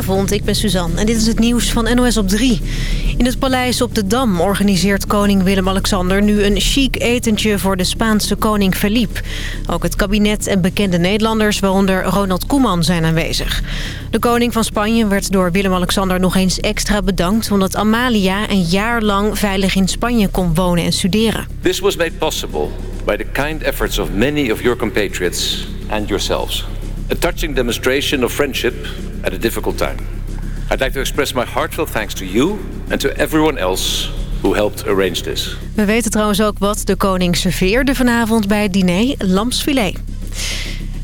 Goedenavond, ik ben Suzanne en dit is het nieuws van NOS op 3. In het paleis op de Dam organiseert koning Willem-Alexander nu een chic etentje voor de Spaanse koning Felipe. Ook het kabinet en bekende Nederlanders, waaronder Ronald Koeman, zijn aanwezig. De koning van Spanje werd door Willem-Alexander nog eens extra bedankt... omdat Amalia een jaar lang veilig in Spanje kon wonen en studeren. This was made possible by the kind efforts of many of your compatriots and yourselves. A touching demonstration of friendship at a difficult time. I'd like to express my heartfelt thanks to you and to everyone else who helped arrange this. We weten trouwens ook wat de koning serveerde vanavond bij het diner, lamsfilet.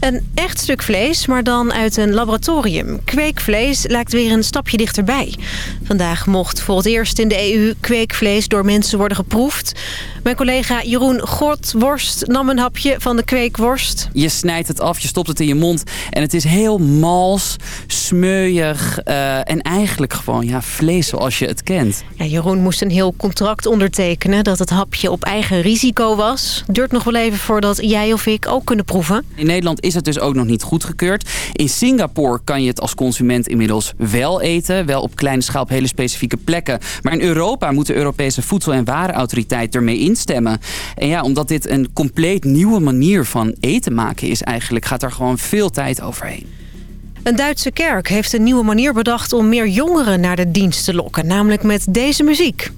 Een echt stuk vlees, maar dan uit een laboratorium. Kweekvlees lijkt weer een stapje dichterbij. Vandaag mocht voor het eerst in de EU kweekvlees door mensen worden geproefd. Mijn collega Jeroen Gortworst nam een hapje van de kweekworst. Je snijdt het af, je stopt het in je mond en het is heel mals, smeuig uh, en eigenlijk gewoon ja, vlees zoals je het kent. Ja, Jeroen moest een heel contract ondertekenen dat het hapje op eigen risico was. Duurt nog wel even voordat jij of ik ook kunnen proeven. In Nederland is het dus ook nog niet goedgekeurd. In Singapore kan je het als consument inmiddels wel eten. Wel op kleine schaal op hele specifieke plekken. Maar in Europa moet de Europese Voedsel- en Warenautoriteit ermee instemmen. En ja, omdat dit een compleet nieuwe manier van eten maken is eigenlijk... gaat er gewoon veel tijd overheen. Een Duitse kerk heeft een nieuwe manier bedacht om meer jongeren naar de dienst te lokken. Namelijk met deze muziek.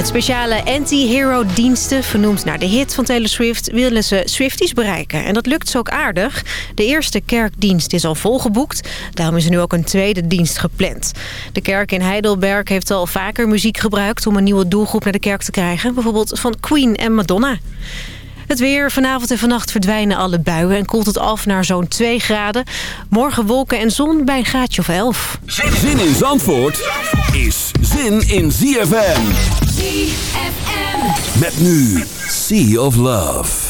Met speciale anti-hero diensten, vernoemd naar de hit van Taylor Swift... willen ze Swifties bereiken. En dat lukt ze ook aardig. De eerste kerkdienst is al volgeboekt. Daarom is er nu ook een tweede dienst gepland. De kerk in Heidelberg heeft al vaker muziek gebruikt... om een nieuwe doelgroep naar de kerk te krijgen. Bijvoorbeeld van Queen en Madonna. Het weer. Vanavond en vannacht verdwijnen alle buien en koelt het af naar zo'n 2 graden. Morgen wolken en zon bij een graadje of 11. Zin in Zandvoort is zin in ZFM. Met nu Sea of Love.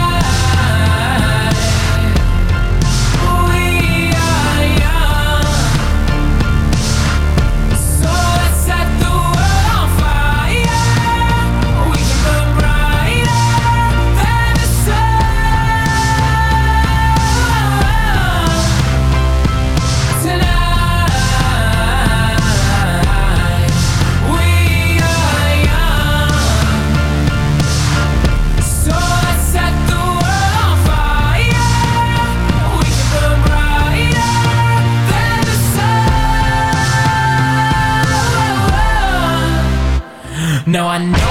No, I know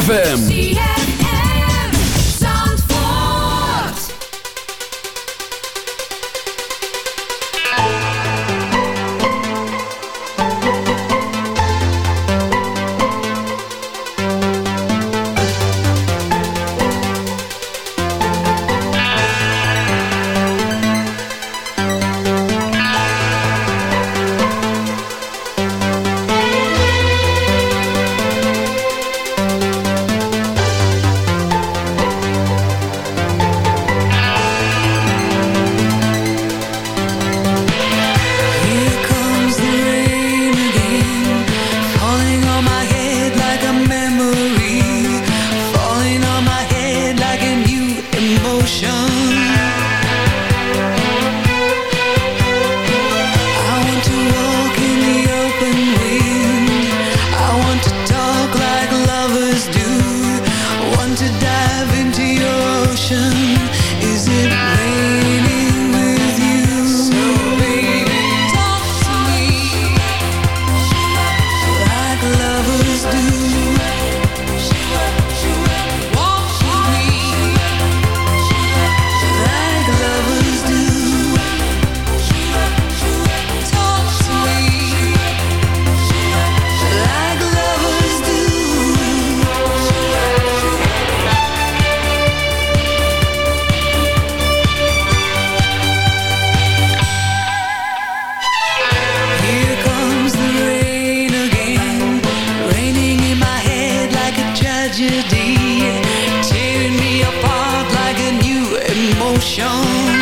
ZFM. shown.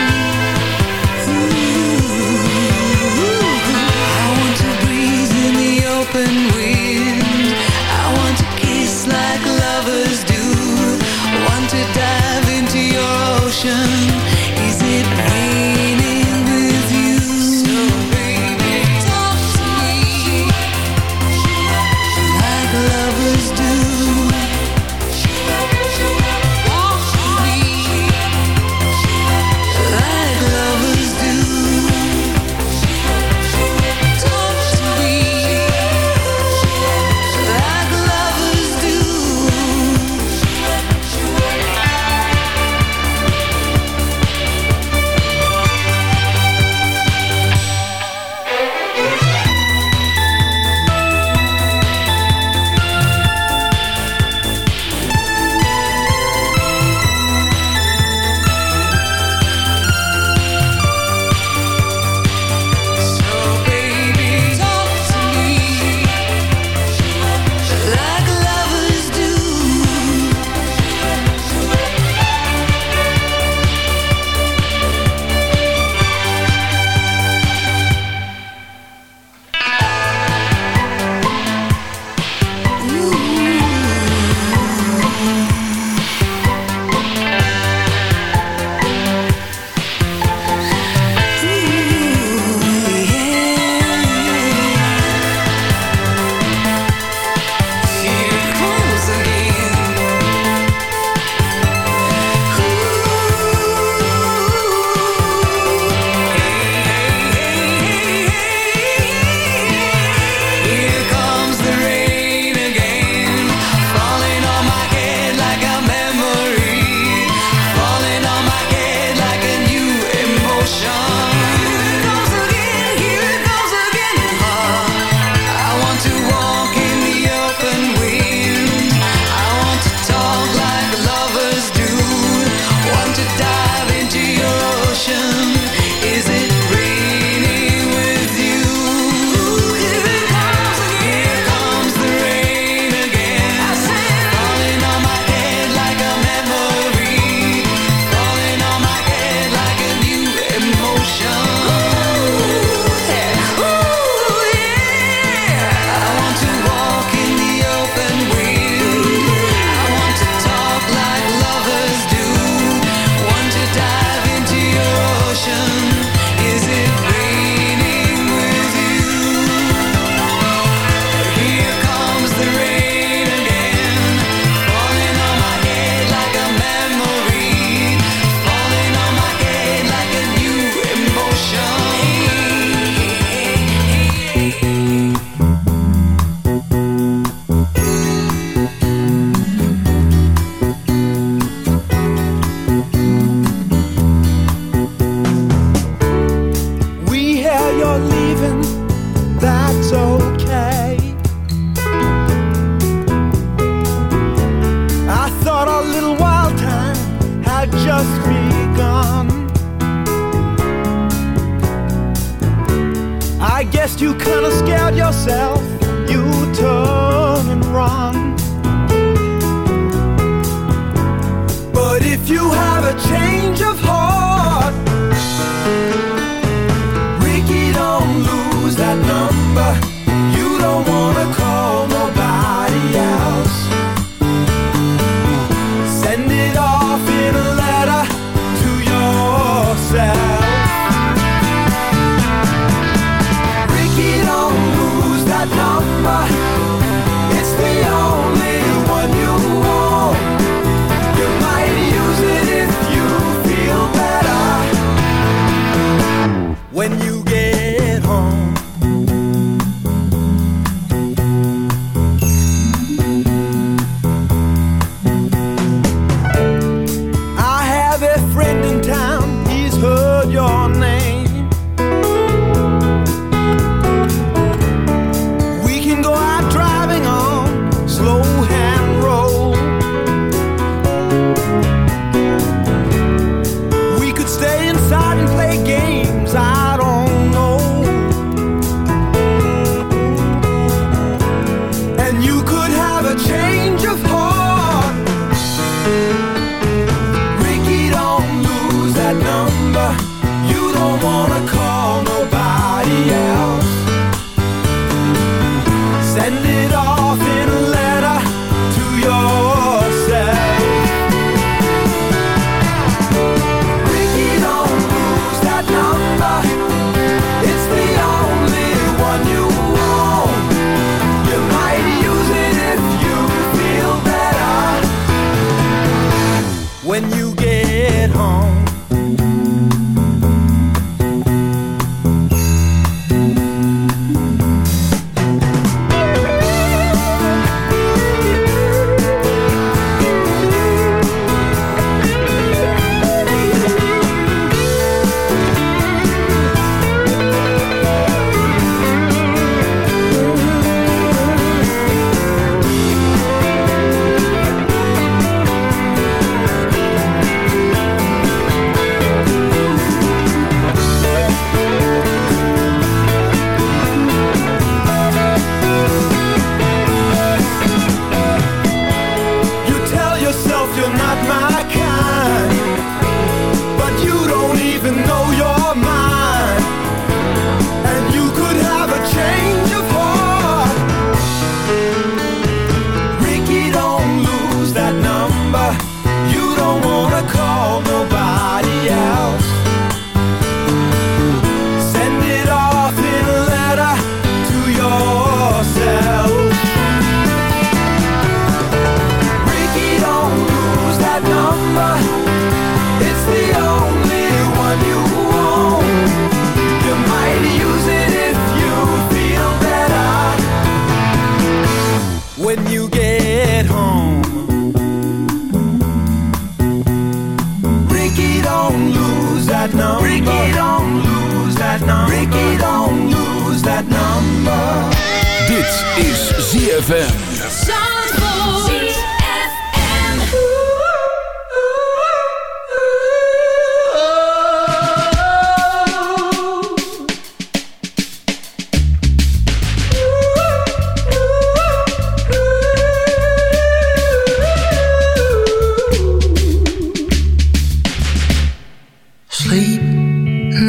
sleep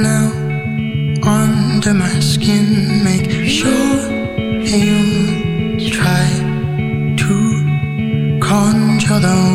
now under my skin. Make sure you try to conjure those.